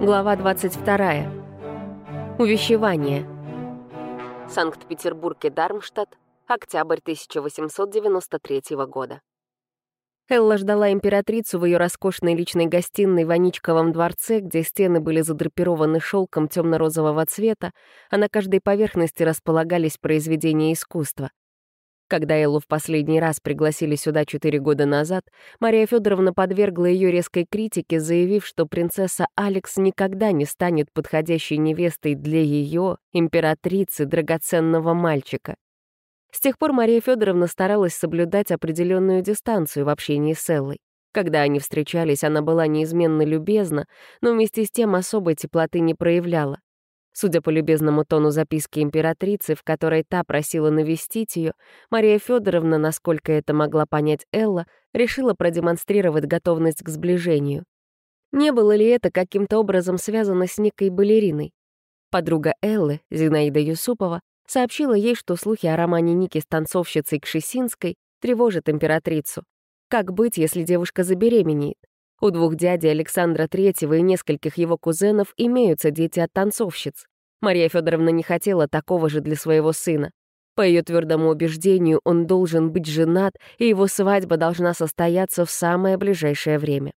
Глава 22. Увещевание. Санкт-Петербург и Дармштадт. Октябрь 1893 года. Элла ждала императрицу в ее роскошной личной гостиной в Аничковом дворце, где стены были задрапированы шелком темно-розового цвета, а на каждой поверхности располагались произведения искусства. Когда Эллу в последний раз пригласили сюда четыре года назад, Мария Федоровна подвергла ее резкой критике, заявив, что принцесса Алекс никогда не станет подходящей невестой для ее, императрицы, драгоценного мальчика. С тех пор Мария Федоровна старалась соблюдать определенную дистанцию в общении с Эллой. Когда они встречались, она была неизменно любезна, но вместе с тем особой теплоты не проявляла. Судя по любезному тону записки императрицы, в которой та просила навестить ее, Мария Федоровна, насколько это могла понять Элла, решила продемонстрировать готовность к сближению. Не было ли это каким-то образом связано с некой балериной? Подруга Эллы, Зинаида Юсупова, сообщила ей, что слухи о романе Ники с танцовщицей Кшесинской тревожат императрицу. Как быть, если девушка забеременеет? У двух дядей Александра Третьего и нескольких его кузенов имеются дети от танцовщиц. Мария Федоровна не хотела такого же для своего сына. По ее твердому убеждению, он должен быть женат, и его свадьба должна состояться в самое ближайшее время.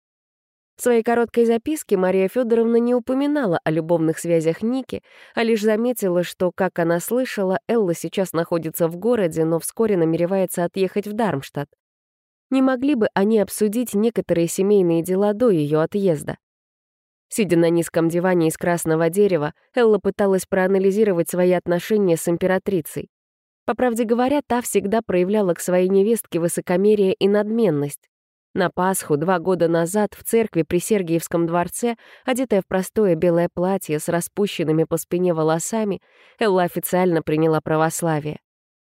В своей короткой записке Мария Федоровна не упоминала о любовных связях Ники, а лишь заметила, что, как она слышала, Элла сейчас находится в городе, но вскоре намеревается отъехать в Дармштадт. Не могли бы они обсудить некоторые семейные дела до ее отъезда? Сидя на низком диване из красного дерева, Элла пыталась проанализировать свои отношения с императрицей. По правде говоря, та всегда проявляла к своей невестке высокомерие и надменность. На Пасху два года назад в церкви при Сергиевском дворце, одетая в простое белое платье с распущенными по спине волосами, Элла официально приняла православие.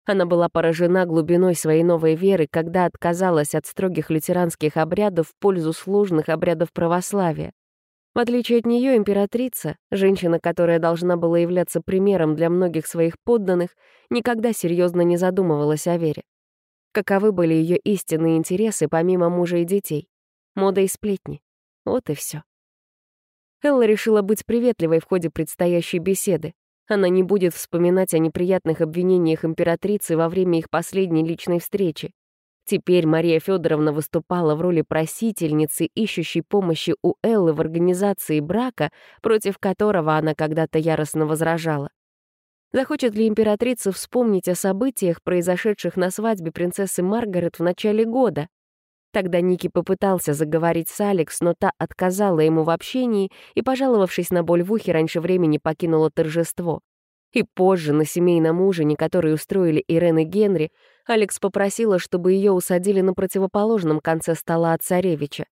Она была поражена глубиной своей новой веры, когда отказалась от строгих лютеранских обрядов в пользу сложных обрядов православия. В отличие от нее, императрица, женщина, которая должна была являться примером для многих своих подданных, никогда серьезно не задумывалась о вере. Каковы были ее истинные интересы помимо мужа и детей? Мода и сплетни. Вот и все. Элла решила быть приветливой в ходе предстоящей беседы. Она не будет вспоминать о неприятных обвинениях императрицы во время их последней личной встречи. Теперь Мария Федоровна выступала в роли просительницы, ищущей помощи у Эллы в организации брака, против которого она когда-то яростно возражала. Захочет ли императрица вспомнить о событиях, произошедших на свадьбе принцессы Маргарет в начале года? Тогда Ники попытался заговорить с Алекс, но та отказала ему в общении и, пожаловавшись на боль в ухе, раньше времени покинула торжество. И позже, на семейном ужине, который устроили Ирен и Генри, Алекс попросила, чтобы ее усадили на противоположном конце стола от царевича.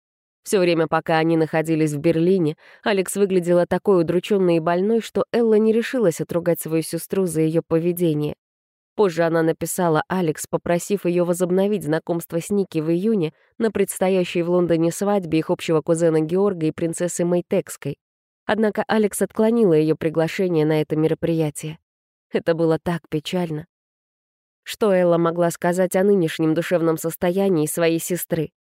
Все время, пока они находились в Берлине, Алекс выглядела такой удрученной и больной, что Элла не решилась отругать свою сестру за ее поведение. Позже она написала Алекс, попросив ее возобновить знакомство с Ники в июне на предстоящей в Лондоне свадьбе их общего кузена Георга и принцессы Мейтекской. Однако Алекс отклонила ее приглашение на это мероприятие. Это было так печально. Что Элла могла сказать о нынешнем душевном состоянии своей сестры?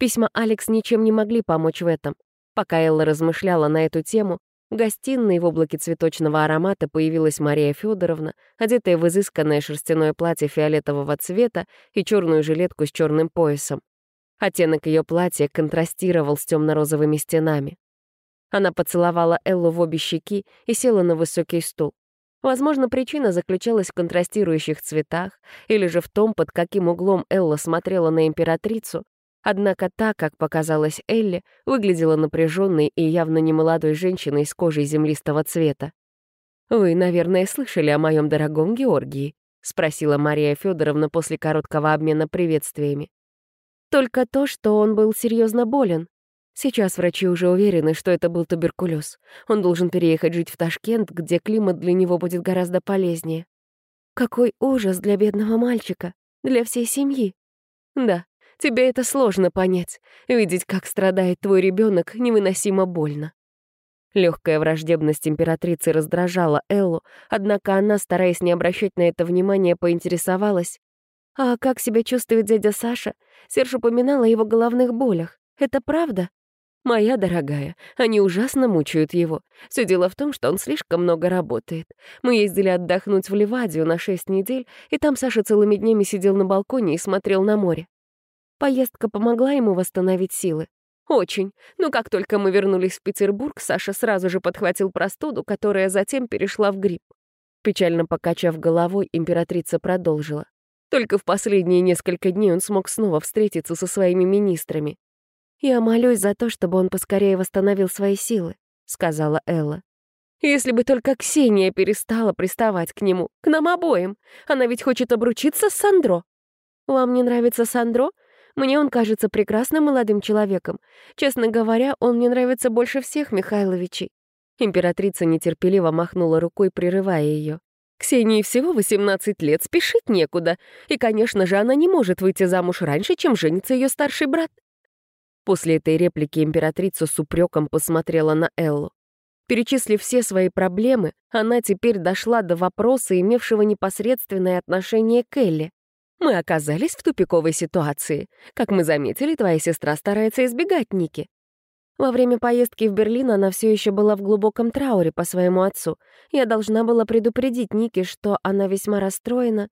Письма Алекс ничем не могли помочь в этом. Пока Элла размышляла на эту тему, в гостиной в облаке цветочного аромата появилась Мария Федоровна, одетая в изысканное шерстяное платье фиолетового цвета и черную жилетку с черным поясом. Оттенок ее платья контрастировал с темно-розовыми стенами. Она поцеловала Эллу в обе щеки и села на высокий стул. Возможно, причина заключалась в контрастирующих цветах или же в том, под каким углом Элла смотрела на императрицу, Однако та, как показалось Элли, выглядела напряженной и явно немолодой женщиной с кожей землистого цвета. «Вы, наверное, слышали о моем дорогом Георгии?» — спросила Мария Федоровна после короткого обмена приветствиями. «Только то, что он был серьезно болен. Сейчас врачи уже уверены, что это был туберкулез. Он должен переехать жить в Ташкент, где климат для него будет гораздо полезнее. Какой ужас для бедного мальчика, для всей семьи. Да, Тебе это сложно понять. Видеть, как страдает твой ребенок, невыносимо больно. Легкая враждебность императрицы раздражала Эллу, однако она, стараясь не обращать на это внимания, поинтересовалась. «А как себя чувствует дядя Саша? Серж упоминал о его головных болях. Это правда?» «Моя дорогая, они ужасно мучают его. Все дело в том, что он слишком много работает. Мы ездили отдохнуть в Ливадию на шесть недель, и там Саша целыми днями сидел на балконе и смотрел на море. Поездка помогла ему восстановить силы. Очень. Но как только мы вернулись в Петербург, Саша сразу же подхватил простуду, которая затем перешла в грипп. Печально покачав головой, императрица продолжила. Только в последние несколько дней он смог снова встретиться со своими министрами. «Я молюсь за то, чтобы он поскорее восстановил свои силы», — сказала Элла. «Если бы только Ксения перестала приставать к нему, к нам обоим. Она ведь хочет обручиться с Сандро». «Вам не нравится Сандро? Мне он кажется прекрасным молодым человеком. Честно говоря, он мне нравится больше всех Михайловичей». Императрица нетерпеливо махнула рукой, прерывая ее. Ксении всего 18 лет, спешить некуда. И, конечно же, она не может выйти замуж раньше, чем женится ее старший брат. После этой реплики императрица с упреком посмотрела на Эллу. Перечислив все свои проблемы, она теперь дошла до вопроса, имевшего непосредственное отношение к Элле. «Мы оказались в тупиковой ситуации. Как мы заметили, твоя сестра старается избегать Ники. Во время поездки в Берлин она все еще была в глубоком трауре по своему отцу. Я должна была предупредить Ники, что она весьма расстроена.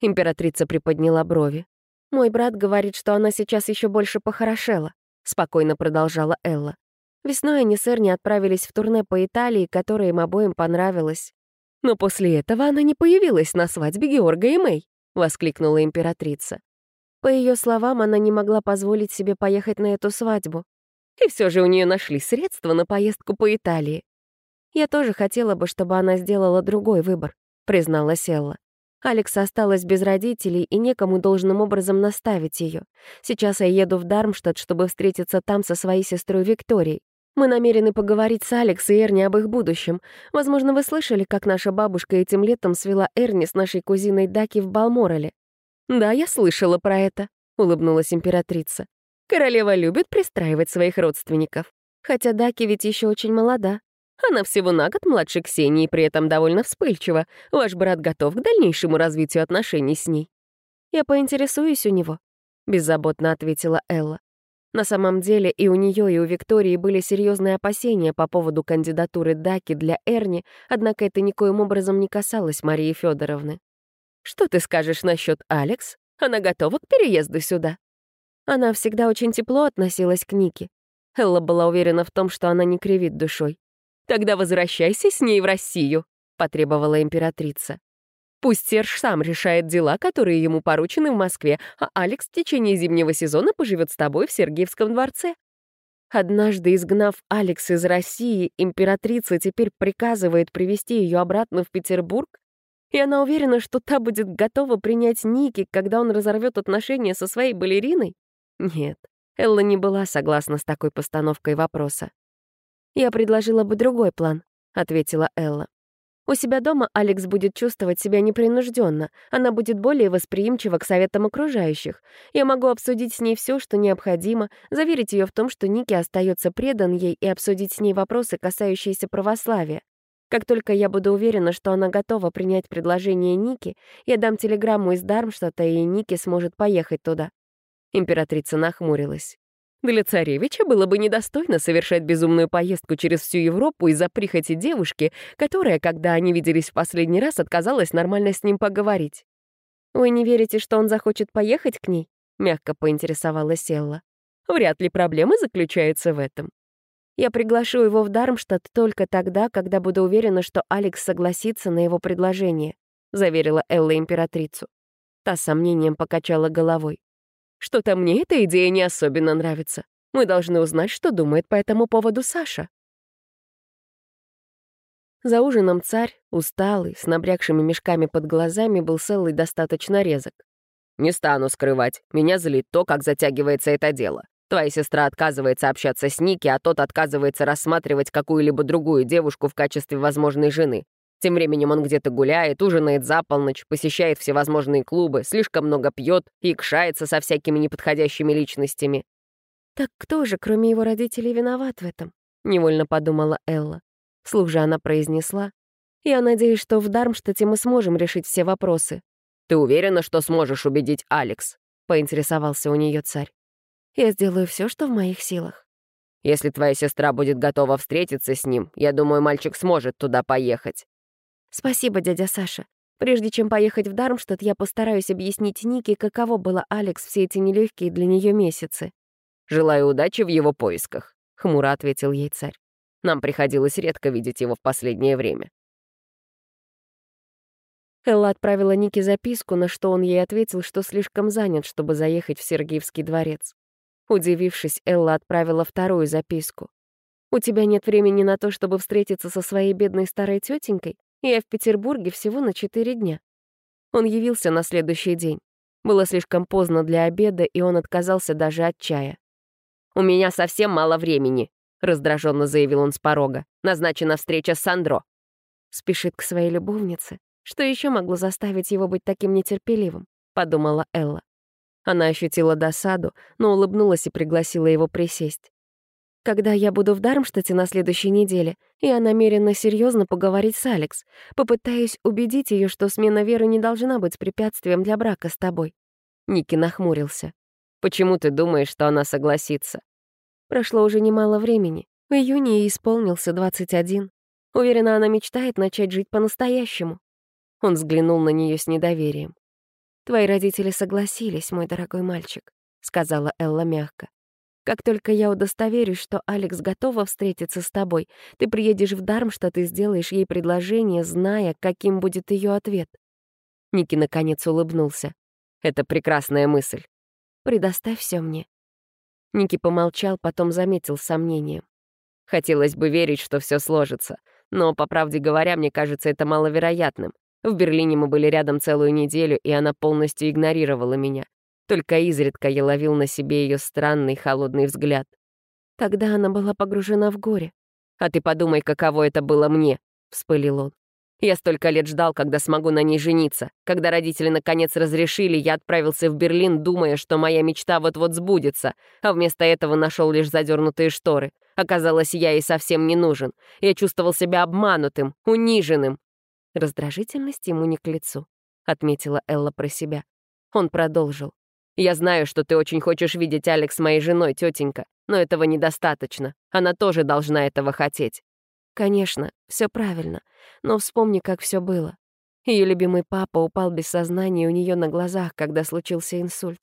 Императрица приподняла брови. «Мой брат говорит, что она сейчас еще больше похорошела», — спокойно продолжала Элла. Весной они с Эрни отправились в турне по Италии, которое им обоим понравилось. «Но после этого она не появилась на свадьбе Георга и Мэй», — воскликнула императрица. По ее словам, она не могла позволить себе поехать на эту свадьбу. И все же у нее нашли средства на поездку по Италии. Я тоже хотела бы, чтобы она сделала другой выбор, призналась Элла. Алекс осталась без родителей и некому должным образом наставить ее. Сейчас я еду в Дармштадт, чтобы встретиться там со своей сестрой Викторией. Мы намерены поговорить с Алекс и Эрни об их будущем. Возможно, вы слышали, как наша бабушка этим летом свела Эрни с нашей кузиной Даки в Балморале. «Да, я слышала про это», — улыбнулась императрица. Королева любит пристраивать своих родственников. Хотя Даки ведь еще очень молода. Она всего на год младше Ксении при этом довольно вспыльчива. Ваш брат готов к дальнейшему развитию отношений с ней. Я поинтересуюсь у него, — беззаботно ответила Элла. На самом деле и у нее, и у Виктории были серьезные опасения по поводу кандидатуры Даки для Эрни, однако это никоим образом не касалось Марии Федоровны. «Что ты скажешь насчет Алекс? Она готова к переезду сюда?» Она всегда очень тепло относилась к Нике. Элла была уверена в том, что она не кривит душой. «Тогда возвращайся с ней в Россию», — потребовала императрица. «Пусть Серж сам решает дела, которые ему поручены в Москве, а Алекс в течение зимнего сезона поживет с тобой в Сергиевском дворце». Однажды изгнав Алекс из России, императрица теперь приказывает привести ее обратно в Петербург, и она уверена, что та будет готова принять Ники, когда он разорвет отношения со своей балериной? Нет, Элла не была согласна с такой постановкой вопроса. «Я предложила бы другой план», — ответила Элла. «У себя дома Алекс будет чувствовать себя непринужденно, она будет более восприимчива к советам окружающих. Я могу обсудить с ней все, что необходимо, заверить ее в том, что Ники остается предан ей и обсудить с ней вопросы, касающиеся православия. Как только я буду уверена, что она готова принять предложение Ники, я дам телеграмму из Дармштадта, и Ники сможет поехать туда. Императрица нахмурилась. Для царевича было бы недостойно совершать безумную поездку через всю Европу из-за прихоти девушки, которая, когда они виделись в последний раз, отказалась нормально с ним поговорить. «Вы не верите, что он захочет поехать к ней?» — мягко поинтересовалась Элла. «Вряд ли проблема заключается в этом. Я приглашу его в Дармштадт только тогда, когда буду уверена, что Алекс согласится на его предложение», — заверила Элла императрицу. Та с сомнением покачала головой. Что-то мне эта идея не особенно нравится. Мы должны узнать, что думает по этому поводу Саша. За ужином царь, усталый, с набрякшими мешками под глазами, был Эллой достаточно резок. «Не стану скрывать. Меня злит то, как затягивается это дело. Твоя сестра отказывается общаться с Ники, а тот отказывается рассматривать какую-либо другую девушку в качестве возможной жены. Тем временем он где-то гуляет, ужинает за полночь, посещает всевозможные клубы, слишком много пьет и кшается со всякими неподходящими личностями. «Так кто же, кроме его родителей, виноват в этом?» — невольно подумала Элла. Слух же она произнесла. «Я надеюсь, что в Дармштадте мы сможем решить все вопросы». «Ты уверена, что сможешь убедить Алекс?» — поинтересовался у нее царь. «Я сделаю все, что в моих силах». Если твоя сестра будет готова встретиться с ним, я думаю, мальчик сможет туда поехать». «Спасибо, дядя Саша. Прежде чем поехать в Дармштадт, я постараюсь объяснить Нике, каково было Алекс все эти нелегкие для нее месяцы». «Желаю удачи в его поисках», — хмуро ответил ей царь. «Нам приходилось редко видеть его в последнее время». Элла отправила Нике записку, на что он ей ответил, что слишком занят, чтобы заехать в Сергиевский дворец. Удивившись, Элла отправила вторую записку. «У тебя нет времени на то, чтобы встретиться со своей бедной старой тетенькой? Я в Петербурге всего на четыре дня». Он явился на следующий день. Было слишком поздно для обеда, и он отказался даже от чая. «У меня совсем мало времени», — раздраженно заявил он с порога. «Назначена встреча с Сандро». Спешит к своей любовнице. Что еще могло заставить его быть таким нетерпеливым? Подумала Элла. Она ощутила досаду, но улыбнулась и пригласила его присесть. Когда я буду в Дармштадте на следующей неделе, я намерена серьезно поговорить с Алекс. Попытаюсь убедить ее, что смена веры не должна быть препятствием для брака с тобой. Ники нахмурился. «Почему ты думаешь, что она согласится?» Прошло уже немало времени. В июне ей исполнился 21. Уверена, она мечтает начать жить по-настоящему. Он взглянул на нее с недоверием. «Твои родители согласились, мой дорогой мальчик», — сказала Элла мягко. «Как только я удостоверюсь, что Алекс готова встретиться с тобой, ты приедешь в Дармштадт и сделаешь ей предложение, зная, каким будет ее ответ». Ники наконец улыбнулся. «Это прекрасная мысль». «Предоставь все мне». Ники помолчал, потом заметил с сомнением. «Хотелось бы верить, что все сложится, но, по правде говоря, мне кажется это маловероятным. В Берлине мы были рядом целую неделю, и она полностью игнорировала меня. Только изредка я ловил на себе ее странный холодный взгляд. Тогда она была погружена в горе. «А ты подумай, каково это было мне», — вспылил он. «Я столько лет ждал, когда смогу на ней жениться. Когда родители наконец разрешили, я отправился в Берлин, думая, что моя мечта вот-вот сбудется, а вместо этого нашел лишь задернутые шторы. Оказалось, я ей совсем не нужен. Я чувствовал себя обманутым, униженным. Раздражительность ему не к лицу, отметила Элла про себя. Он продолжил. «Я знаю, что ты очень хочешь видеть Алекс моей женой, тетенька, но этого недостаточно. Она тоже должна этого хотеть». «Конечно, все правильно, но вспомни, как все было. Ее любимый папа упал без сознания у нее на глазах, когда случился инсульт.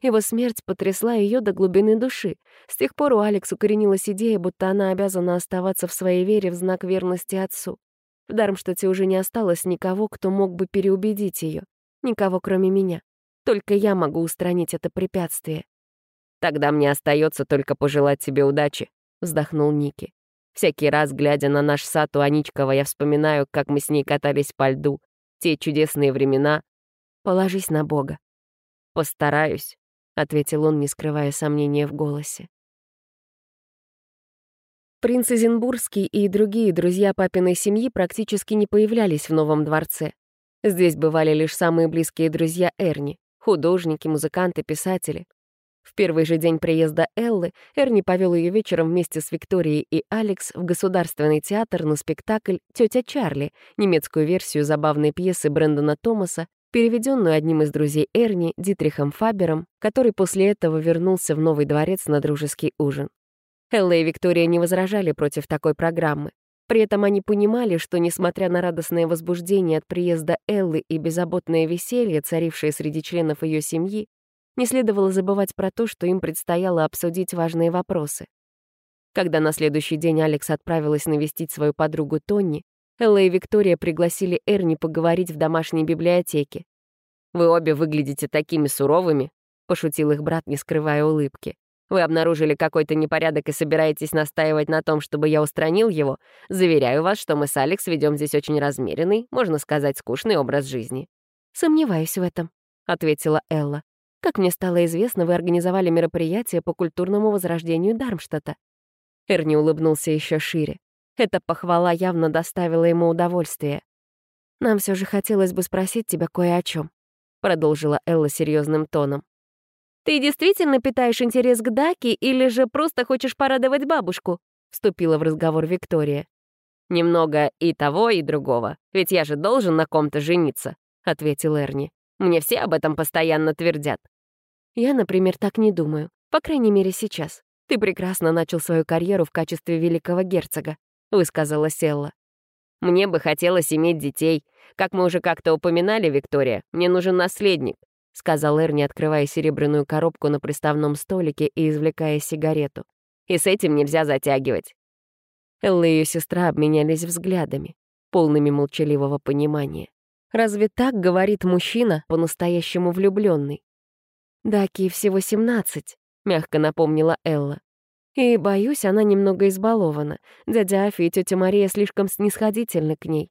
Его смерть потрясла ее до глубины души. С тех пор у Алекс укоренилась идея, будто она обязана оставаться в своей вере в знак верности отцу. В Дармштадте уже не осталось никого, кто мог бы переубедить ее. Никого, кроме меня. Только я могу устранить это препятствие. «Тогда мне остается только пожелать тебе удачи», — вздохнул Ники. «Всякий раз, глядя на наш сад у Аничкова, я вспоминаю, как мы с ней катались по льду. Те чудесные времена. Положись на Бога». «Постараюсь», — ответил он, не скрывая сомнения в голосе. Принц Изенбургский и другие друзья папиной семьи практически не появлялись в новом дворце. Здесь бывали лишь самые близкие друзья Эрни — художники, музыканты, писатели. В первый же день приезда Эллы Эрни повел ее вечером вместе с Викторией и Алекс в Государственный театр на спектакль «Тетя Чарли», немецкую версию забавной пьесы Брэндона Томаса, переведенную одним из друзей Эрни, Дитрихом Фабером, который после этого вернулся в Новый дворец на дружеский ужин. Элла и Виктория не возражали против такой программы. При этом они понимали, что, несмотря на радостное возбуждение от приезда Эллы и беззаботное веселье, царившее среди членов ее семьи, не следовало забывать про то, что им предстояло обсудить важные вопросы. Когда на следующий день Алекс отправилась навестить свою подругу Тонни, Элла и Виктория пригласили Эрни поговорить в домашней библиотеке. «Вы обе выглядите такими суровыми», — пошутил их брат, не скрывая улыбки. Вы обнаружили какой-то непорядок и собираетесь настаивать на том, чтобы я устранил его? Заверяю вас, что мы с Алекс ведем здесь очень размеренный, можно сказать, скучный образ жизни». «Сомневаюсь в этом», — ответила Элла. «Как мне стало известно, вы организовали мероприятие по культурному возрождению Дармштадта». Эрни улыбнулся еще шире. Эта похвала явно доставила ему удовольствие. «Нам все же хотелось бы спросить тебя кое о чем, продолжила Элла серьезным тоном. «Ты действительно питаешь интерес к Даке или же просто хочешь порадовать бабушку?» — вступила в разговор Виктория. «Немного и того, и другого. Ведь я же должен на ком-то жениться», — ответил Эрни. «Мне все об этом постоянно твердят». «Я, например, так не думаю. По крайней мере, сейчас. Ты прекрасно начал свою карьеру в качестве великого герцога», — высказала Селла. «Мне бы хотелось иметь детей. Как мы уже как-то упоминали, Виктория, мне нужен наследник», — сказал Эрни, открывая серебряную коробку на приставном столике и извлекая сигарету. «И с этим нельзя затягивать». Элла и ее сестра обменялись взглядами, полными молчаливого понимания. Разве так говорит мужчина, по-настоящему влюбленный? Даки всего семнадцать, мягко напомнила Элла. И, боюсь, она немного избалована. Дядя Афи и тетя Мария слишком снисходительны к ней.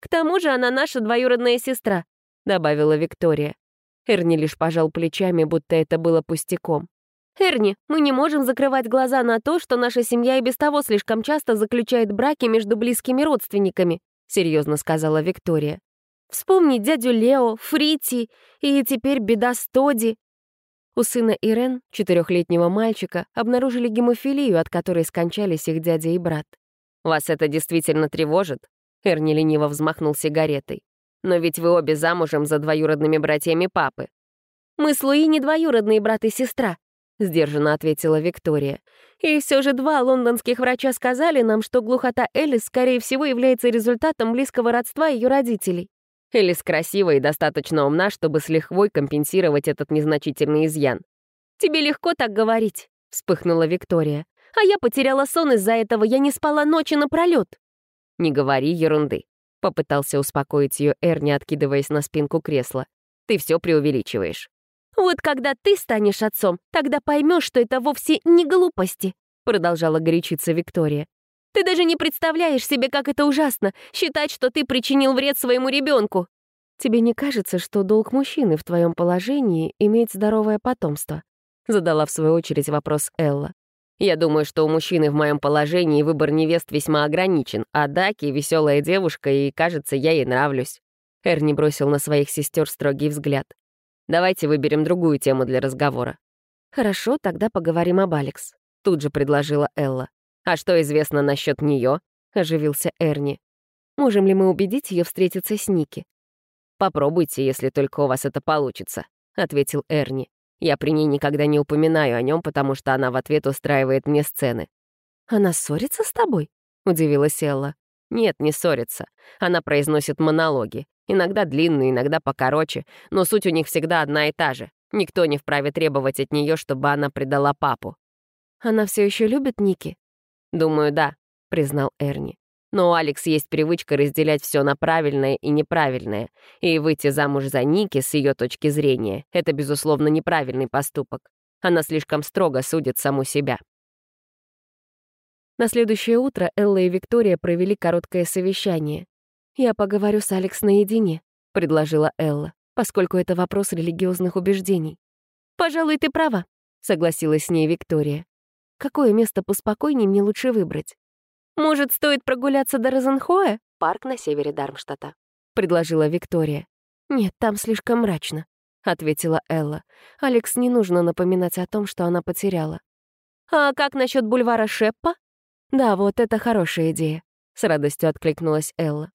«К тому же она наша двоюродная сестра», — добавила Виктория. Эрни лишь пожал плечами, будто это было пустяком. «Эрни, мы не можем закрывать глаза на то, что наша семья и без того слишком часто заключает браки между близкими родственниками», — серьезно сказала Виктория. «Вспомни дядю Лео, Фрити и теперь беда с Тоди. У сына Ирен, четырехлетнего мальчика, обнаружили гемофилию, от которой скончались их дядя и брат. «Вас это действительно тревожит?» Эрни лениво взмахнул сигаретой. «Но ведь вы обе замужем за двоюродными братьями папы». «Мы с Луи не двоюродные брат и сестра», — сдержанно ответила Виктория. «И все же два лондонских врача сказали нам, что глухота Элис, скорее всего, является результатом близкого родства ее родителей. Элис красива и достаточно умна, чтобы с лихвой компенсировать этот незначительный изъян. «Тебе легко так говорить», — вспыхнула Виктория. «А я потеряла сон из-за этого, я не спала ночи напролёт». «Не говори ерунды», — попытался успокоить ее Эрни, откидываясь на спинку кресла. «Ты все преувеличиваешь». «Вот когда ты станешь отцом, тогда поймешь, что это вовсе не глупости», — продолжала горячиться Виктория. Ты даже не представляешь себе, как это ужасно — считать, что ты причинил вред своему ребенку. Тебе не кажется, что долг мужчины в твоем положении — иметь здоровое потомство? Задала в свою очередь вопрос Элла. Я думаю, что у мужчины в моем положении выбор невест весьма ограничен, а Даки — веселая девушка, и, кажется, я ей нравлюсь. Эрни бросил на своих сестер строгий взгляд. «Давайте выберем другую тему для разговора». «Хорошо, тогда поговорим об Алекс», — тут же предложила Элла. «А что известно насчет нее? оживился Эрни. «Можем ли мы убедить ее встретиться с Ники?» «Попробуйте, если только у вас это получится», — ответил Эрни. «Я при ней никогда не упоминаю о нем, потому что она в ответ устраивает мне сцены». «Она ссорится с тобой?» — удивилась Элла. «Нет, не ссорится. Она произносит монологи. Иногда длинные, иногда покороче, но суть у них всегда одна и та же. Никто не вправе требовать от нее, чтобы она предала папу». «Она все еще любит Ники?» «Думаю, да», — признал Эрни. «Но у Алекс есть привычка разделять все на правильное и неправильное, и выйти замуж за Ники с ее точки зрения — это, безусловно, неправильный поступок. Она слишком строго судит саму себя». На следующее утро Элла и Виктория провели короткое совещание. «Я поговорю с Алекс наедине», — предложила Элла, поскольку это вопрос религиозных убеждений. «Пожалуй, ты права», — согласилась с ней Виктория. Какое место поспокойнее мне лучше выбрать? Может, стоит прогуляться до Розенхоя? Парк на севере Дармштадта. Предложила Виктория. Нет, там слишком мрачно, ответила Элла. Алекс не нужно напоминать о том, что она потеряла. А как насчет бульвара Шеппа? Да, вот это хорошая идея, с радостью откликнулась Элла.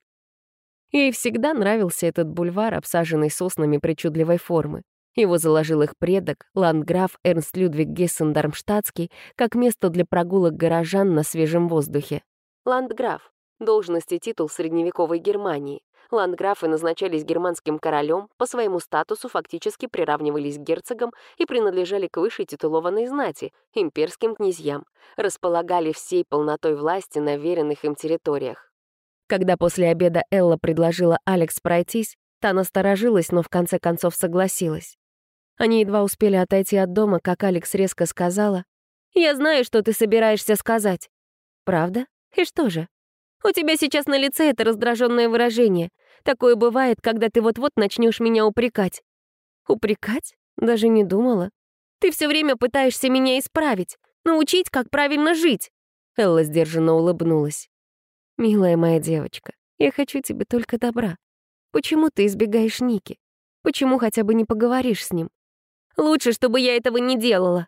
Ей всегда нравился этот бульвар, обсаженный соснами причудливой формы. Его заложил их предок, ландграф Эрнст Людвиг Гессен-Дармштадтский, как место для прогулок горожан на свежем воздухе. Ландграф — должность и титул средневековой Германии. Ландграфы назначались германским королем, по своему статусу фактически приравнивались к герцогам и принадлежали к высшей титулованной знати, имперским князьям, располагали всей полнотой власти на веренных им территориях. Когда после обеда Элла предложила Алекс пройтись, та насторожилась, но в конце концов согласилась. Они едва успели отойти от дома, как Алекс резко сказала, «Я знаю, что ты собираешься сказать». «Правда? И что же?» «У тебя сейчас на лице это раздраженное выражение. Такое бывает, когда ты вот-вот начнешь меня упрекать». «Упрекать? Даже не думала. Ты все время пытаешься меня исправить, научить, как правильно жить». Элла сдержанно улыбнулась. «Милая моя девочка, я хочу тебе только добра. Почему ты избегаешь Ники? Почему хотя бы не поговоришь с ним? Лучше, чтобы я этого не делала».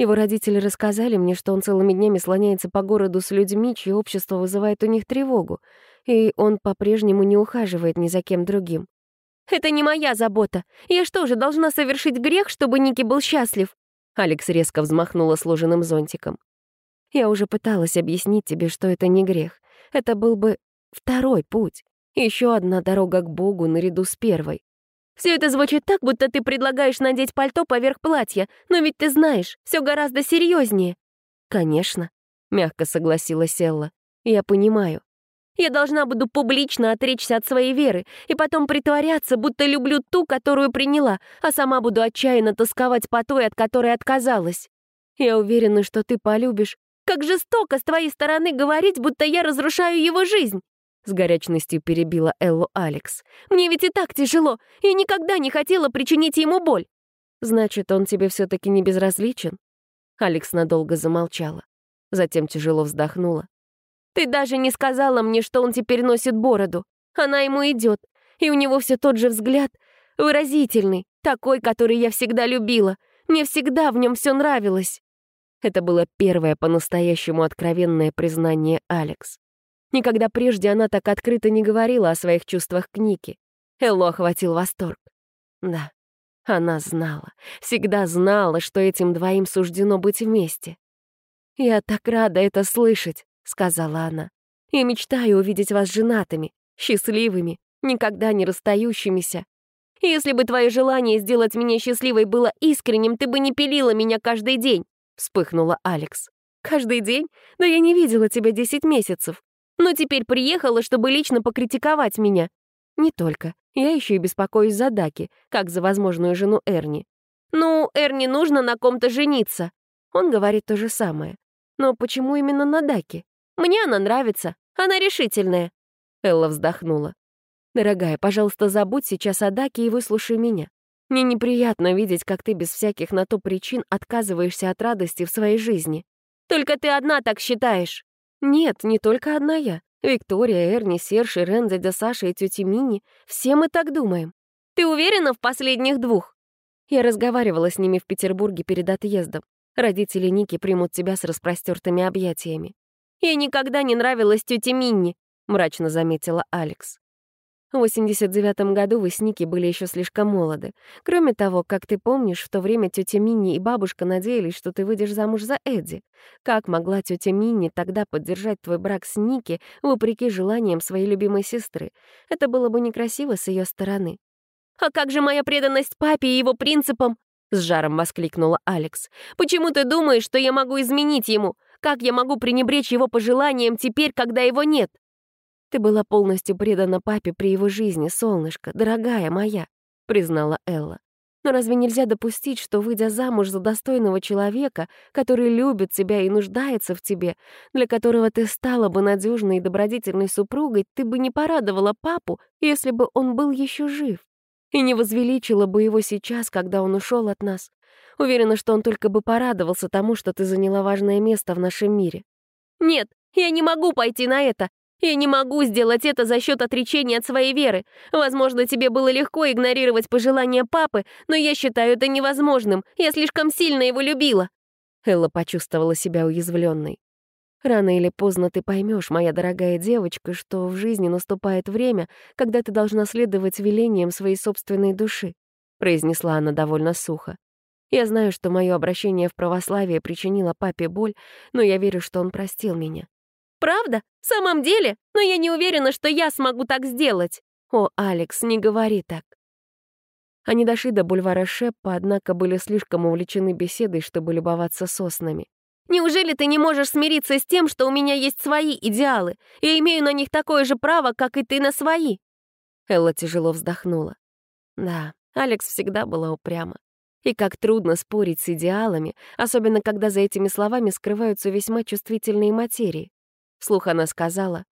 Его родители рассказали мне, что он целыми днями слоняется по городу с людьми, чье общество вызывает у них тревогу, и он по-прежнему не ухаживает ни за кем другим. «Это не моя забота. Я что же, должна совершить грех, чтобы Ники был счастлив?» Алекс резко взмахнула сложенным зонтиком. «Я уже пыталась объяснить тебе, что это не грех. Это был бы второй путь. Еще одна дорога к Богу наряду с первой. Все это звучит так, будто ты предлагаешь надеть пальто поверх платья, но ведь ты знаешь, все гораздо серьезнее. Конечно, мягко согласилась Элла. Я понимаю. Я должна буду публично отречься от своей веры и потом притворяться, будто люблю ту, которую приняла, а сама буду отчаянно тосковать по той, от которой отказалась. Я уверена, что ты полюбишь. Как жестоко с твоей стороны говорить, будто я разрушаю его жизнь. С горячностью перебила Эллу Алекс. «Мне ведь и так тяжело. Я никогда не хотела причинить ему боль». «Значит, он тебе все таки не безразличен?» Алекс надолго замолчала. Затем тяжело вздохнула. Ты даже не сказала мне, что он теперь носит бороду. Она ему идет, и у него все тот же взгляд, выразительный, такой, который я всегда любила. Мне всегда в нем все нравилось. Это было первое по-настоящему откровенное признание Алекс. Никогда прежде она так открыто не говорила о своих чувствах к Нике. Элло охватил восторг. Да, она знала, всегда знала, что этим двоим суждено быть вместе. «Я так рада это слышать», — сказала она. «Я мечтаю увидеть вас женатыми, счастливыми, никогда не расстающимися. Если бы твое желание сделать меня счастливой было искренним, ты бы не пилила меня каждый день», — вспыхнула Алекс. «Каждый день? Да я не видела тебя десять месяцев. Но теперь приехала, чтобы лично покритиковать меня. Не только. Я еще и беспокоюсь за Даки, как за возможную жену Эрни. Ну, Эрни нужно на ком-то жениться. Он говорит то же самое. Но почему именно на Даке? Мне она нравится. Она решительная». Элла вздохнула. «Дорогая, пожалуйста, забудь сейчас о Даке и выслушай меня. Мне неприятно видеть, как ты без всяких на то причин отказываешься от радости в своей жизни. Только ты одна так считаешь». «Нет, не только одна я. Виктория, Эрни, Серж, Ирен, дядя Саша и тетя Мини. Все мы так думаем. Ты уверена в последних двух?» Я разговаривала с ними в Петербурге перед отъездом. Родители Ники примут тебя с распростертыми объятиями. «Ей никогда не нравилась тетя Минни», — мрачно заметила Алекс. В 89 году вы с Ники были еще слишком молоды. Кроме того, как ты помнишь, в то время тетя Минни и бабушка надеялись, что ты выйдешь замуж за Эдди. Как могла тетя Минни тогда поддержать твой брак с Ники, вопреки желаниям своей любимой сестры? Это было бы некрасиво с ее стороны. «А как же моя преданность папе и его принципам?» — с жаром воскликнула Алекс. «Почему ты думаешь, что я могу изменить ему? Как я могу пренебречь его пожеланиям теперь, когда его нет? Ты была полностью предана папе при его жизни, солнышко, дорогая моя, признала Элла. Но разве нельзя допустить, что, выйдя замуж за достойного человека, который любит тебя и нуждается в тебе, для которого ты стала бы надежной и добродетельной супругой, ты бы не порадовала папу, если бы он был еще жив? И не возвеличила бы его сейчас, когда он ушел от нас, Уверена, что он только бы порадовался тому, что ты заняла важное место в нашем мире. Нет, я не могу пойти на это. Я не могу сделать это за счет отречения от своей веры. Возможно, тебе было легко игнорировать пожелания папы, но я считаю это невозможным. Я слишком сильно его любила. Элла почувствовала себя уязвленной. Рано или поздно ты поймешь, моя дорогая девочка, что в жизни наступает время, когда ты должна следовать велениям своей собственной души, произнесла она довольно сухо. Я знаю, что мое обращение в православие причинило папе боль, но я верю, что он простил меня. «Правда? В самом деле? Но я не уверена, что я смогу так сделать!» «О, Алекс, не говори так!» Они дошли до бульвара Шеппа, однако были слишком увлечены беседой, чтобы любоваться соснами. «Неужели ты не можешь смириться с тем, что у меня есть свои идеалы, и имею на них такое же право, как и ты на свои?» Элла тяжело вздохнула. Да, Алекс всегда была упряма. И как трудно спорить с идеалами, особенно когда за этими словами скрываются весьма чувствительные материи. Вслух она сказала,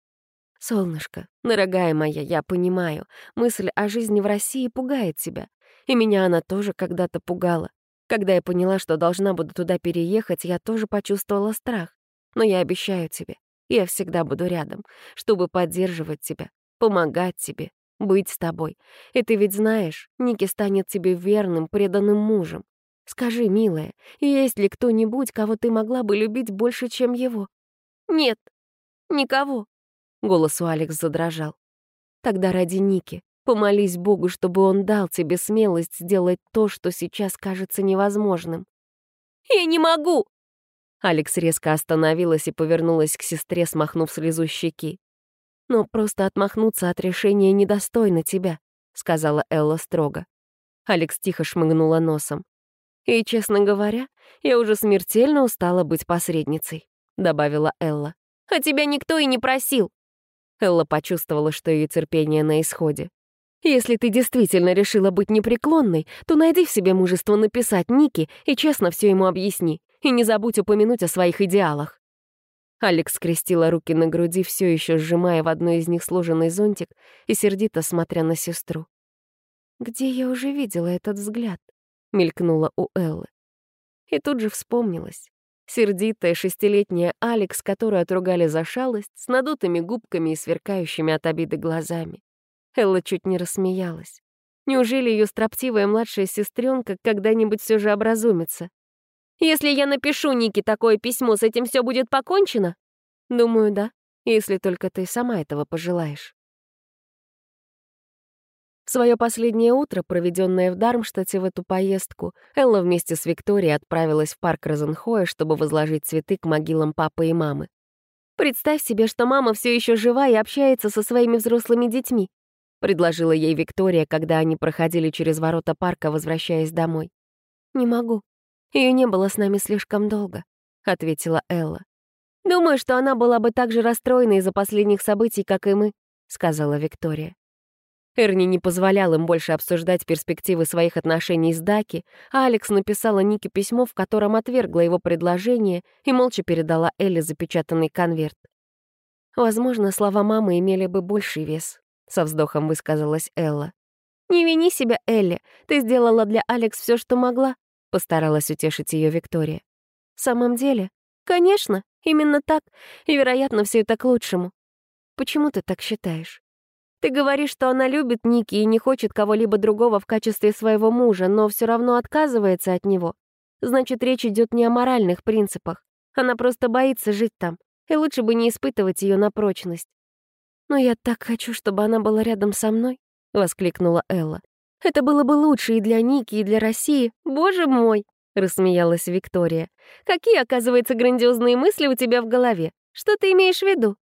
«Солнышко, дорогая моя, я понимаю, мысль о жизни в России пугает тебя. И меня она тоже когда-то пугала. Когда я поняла, что должна буду туда переехать, я тоже почувствовала страх. Но я обещаю тебе, я всегда буду рядом, чтобы поддерживать тебя, помогать тебе, быть с тобой. И ты ведь знаешь, Ники станет тебе верным, преданным мужем. Скажи, милая, есть ли кто-нибудь, кого ты могла бы любить больше, чем его? Нет, никого. Голос у Алекс задрожал. Тогда ради Ники помолись Богу, чтобы он дал тебе смелость сделать то, что сейчас кажется невозможным. Я не могу!» Алекс резко остановилась и повернулась к сестре, смахнув слезу щеки. «Но просто отмахнуться от решения недостойно тебя», — сказала Элла строго. Алекс тихо шмыгнула носом. «И, честно говоря, я уже смертельно устала быть посредницей», — добавила Элла. «А тебя никто и не просил». Элла почувствовала, что ее терпение на исходе. «Если ты действительно решила быть непреклонной, то найди в себе мужество написать Ники и честно все ему объясни. И не забудь упомянуть о своих идеалах». Алекс скрестила руки на груди, все еще сжимая в одной из них сложенный зонтик и сердито смотря на сестру. «Где я уже видела этот взгляд?» — мелькнула у Эллы. И тут же вспомнилась. Сердитая шестилетняя Алекс, которую отругали за шалость, с надутыми губками и сверкающими от обиды глазами. Элла чуть не рассмеялась. Неужели ее строптивая младшая сестренка когда-нибудь все же образумится? «Если я напишу Нике такое письмо, с этим все будет покончено?» «Думаю, да, если только ты сама этого пожелаешь». В свое последнее утро, проведенное в Дармштадте в эту поездку, Элла вместе с Викторией отправилась в парк Розенхоя, чтобы возложить цветы к могилам папы и мамы. «Представь себе, что мама все еще жива и общается со своими взрослыми детьми», предложила ей Виктория, когда они проходили через ворота парка, возвращаясь домой. «Не могу. Ее не было с нами слишком долго», — ответила Элла. «Думаю, что она была бы так же расстроена из-за последних событий, как и мы», — сказала Виктория. Эрни не позволял им больше обсуждать перспективы своих отношений с Даки, а Алекс написала Нике письмо, в котором отвергла его предложение и молча передала Элли запечатанный конверт. «Возможно, слова мамы имели бы больший вес», — со вздохом высказалась Элла. «Не вини себя, Элли. Ты сделала для Алекс все, что могла», — постаралась утешить ее Виктория. «В самом деле?» «Конечно, именно так. И, вероятно, все это к лучшему». «Почему ты так считаешь?» Ты говоришь, что она любит Ники и не хочет кого-либо другого в качестве своего мужа, но все равно отказывается от него. Значит, речь идет не о моральных принципах. Она просто боится жить там, и лучше бы не испытывать ее на прочность. «Но я так хочу, чтобы она была рядом со мной», — воскликнула Элла. «Это было бы лучше и для Ники, и для России. Боже мой!» — рассмеялась Виктория. «Какие, оказывается, грандиозные мысли у тебя в голове? Что ты имеешь в виду?»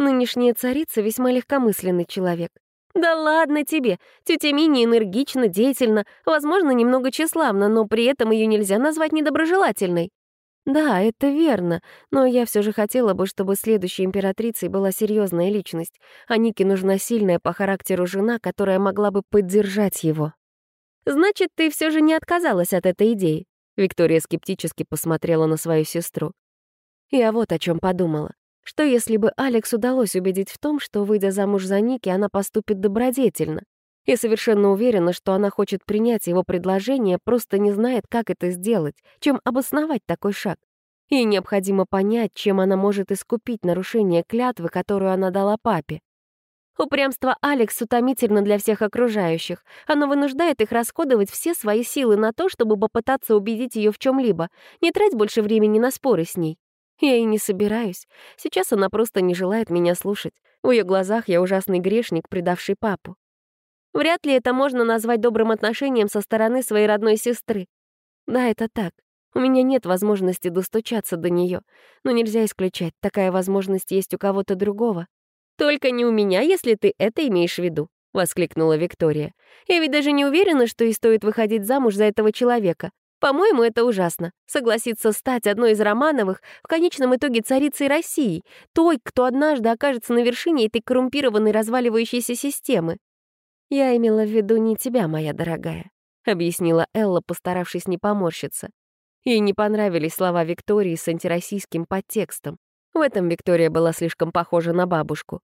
Нынешняя царица весьма легкомысленный человек. «Да ладно тебе! Тетя Мини энергична, деятельна, возможно, немного тщеславна, но при этом ее нельзя назвать недоброжелательной». «Да, это верно, но я все же хотела бы, чтобы следующей императрицей была серьезная личность, а Нике нужна сильная по характеру жена, которая могла бы поддержать его». «Значит, ты все же не отказалась от этой идеи?» Виктория скептически посмотрела на свою сестру. Я вот о чем подумала. Что если бы Алекс удалось убедить в том, что, выйдя замуж за Ники, она поступит добродетельно? Я совершенно уверена, что она хочет принять его предложение, просто не знает, как это сделать, чем обосновать такой шаг. Ей необходимо понять, чем она может искупить нарушение клятвы, которую она дала папе. Упрямство Алекс утомительно для всех окружающих. Оно вынуждает их расходовать все свои силы на то, чтобы попытаться убедить ее в чем-либо. Не трать больше времени на споры с ней. Я и не собираюсь. Сейчас она просто не желает меня слушать. В ее глазах я ужасный грешник, предавший папу. Вряд ли это можно назвать добрым отношением со стороны своей родной сестры. Да, это так. У меня нет возможности достучаться до нее, но нельзя исключать, такая возможность есть у кого-то другого. «Только не у меня, если ты это имеешь в виду», — воскликнула Виктория. «Я ведь даже не уверена, что и стоит выходить замуж за этого человека. По-моему, это ужасно. Согласиться стать одной из Романовых, в конечном итоге царицей России, той, кто однажды окажется на вершине этой коррумпированной разваливающейся системы. «Я имела в виду не тебя, моя дорогая», — объяснила Элла, постаравшись не поморщиться. Ей не понравились слова Виктории с антироссийским подтекстом. В этом Виктория была слишком похожа на бабушку.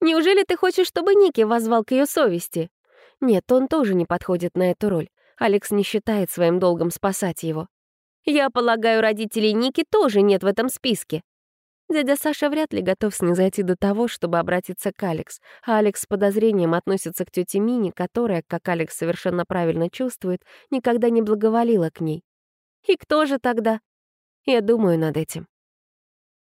«Неужели ты хочешь, чтобы Ники возвал к ее совести?» «Нет, он тоже не подходит на эту роль. Алекс не считает своим долгом спасать его. «Я полагаю, родителей Ники тоже нет в этом списке». Дядя Саша вряд ли готов снизойти до того, чтобы обратиться к Алекс, а Алекс с подозрением относится к тете Мине, которая, как Алекс совершенно правильно чувствует, никогда не благоволила к ней. «И кто же тогда?» Я думаю над этим.